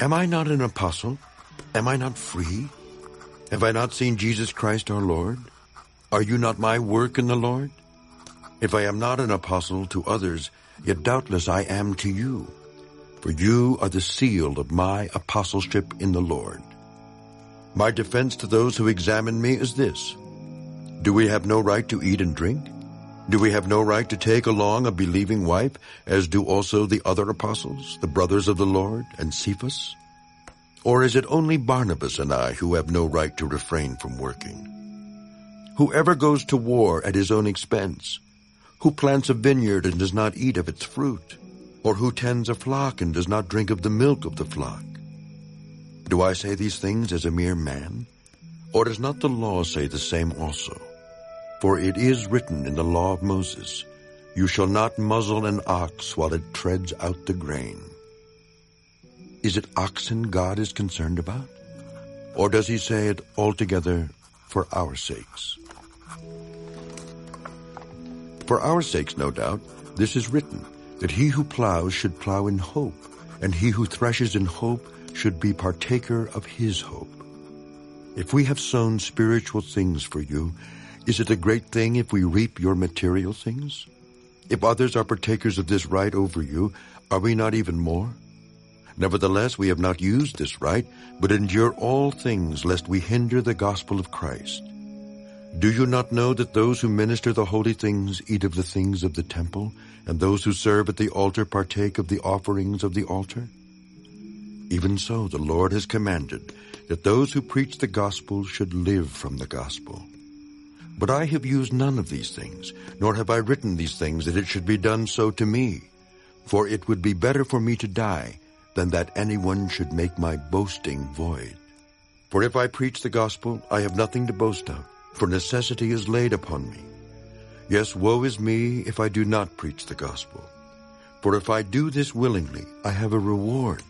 Am I not an apostle? Am I not free? Have I not seen Jesus Christ our Lord? Are you not my work in the Lord? If I am not an apostle to others, yet doubtless I am to you. For you are the seal of my apostleship in the Lord. My defense to those who examine me is this. Do we have no right to eat and drink? Do we have no right to take along a believing wife, as do also the other apostles, the brothers of the Lord, and Cephas? Or is it only Barnabas and I who have no right to refrain from working? Whoever goes to war at his own expense, who plants a vineyard and does not eat of its fruit, or who tends a flock and does not drink of the milk of the flock? Do I say these things as a mere man? Or does not the law say the same also? For it is written in the law of Moses, You shall not muzzle an ox while it treads out the grain. Is it oxen God is concerned about? Or does he say it altogether for our sakes? For our sakes, no doubt, this is written, that he who plows should plow in hope, and he who threshes in hope should be partaker of his hope. If we have sown spiritual things for you, is it a great thing if we reap your material things? If others are partakers of this right over you, are we not even more? Nevertheless, we have not used this right, but endure all things lest we hinder the gospel of Christ. Do you not know that those who minister the holy things eat of the things of the temple, and those who serve at the altar partake of the offerings of the altar? Even so, the Lord has commanded that those who preach the gospel should live from the gospel. But I have used none of these things, nor have I written these things that it should be done so to me. For it would be better for me to die than that anyone should make my boasting void. For if I preach the gospel, I have nothing to boast of, for necessity is laid upon me. Yes, woe is me if I do not preach the gospel. For if I do this willingly, I have a reward.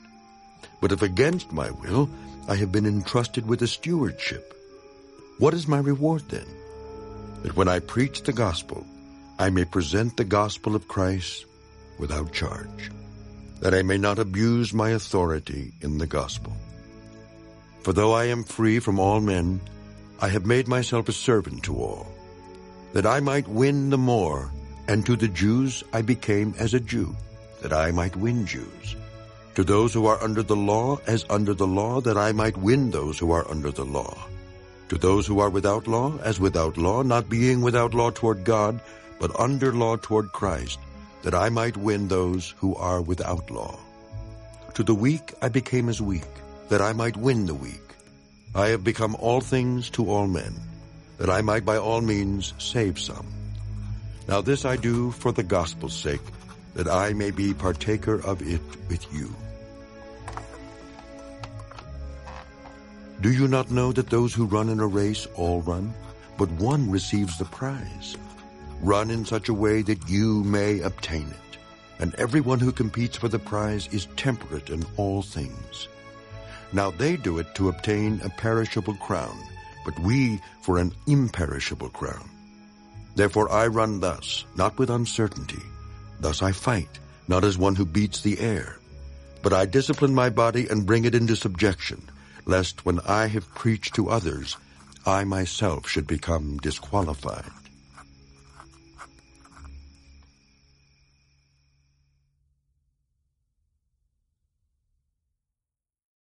But if against my will, I have been entrusted with a stewardship. What is my reward then? That when I preach the gospel, I may present the gospel of Christ without charge, that I may not abuse my authority in the gospel. For though I am free from all men, I have made myself a servant to all, that I might win the more, and to the Jews I became as a Jew, that I might win Jews. To those who are under the law, as under the law, that I might win those who are under the law. To those who are without law, as without law, not being without law toward God, but under law toward Christ, that I might win those who are without law. To the weak I became as weak, that I might win the weak. I have become all things to all men, that I might by all means save some. Now this I do for the gospel's sake, that I may be partaker of it with you. Do you not know that those who run in a race all run, but one receives the prize? Run in such a way that you may obtain it. And everyone who competes for the prize is temperate in all things. Now they do it to obtain a perishable crown, but we for an imperishable crown. Therefore I run thus, not with uncertainty. Thus I fight, not as one who beats the air. But I discipline my body and bring it into subjection, lest when I have preached to others, I myself should become disqualified.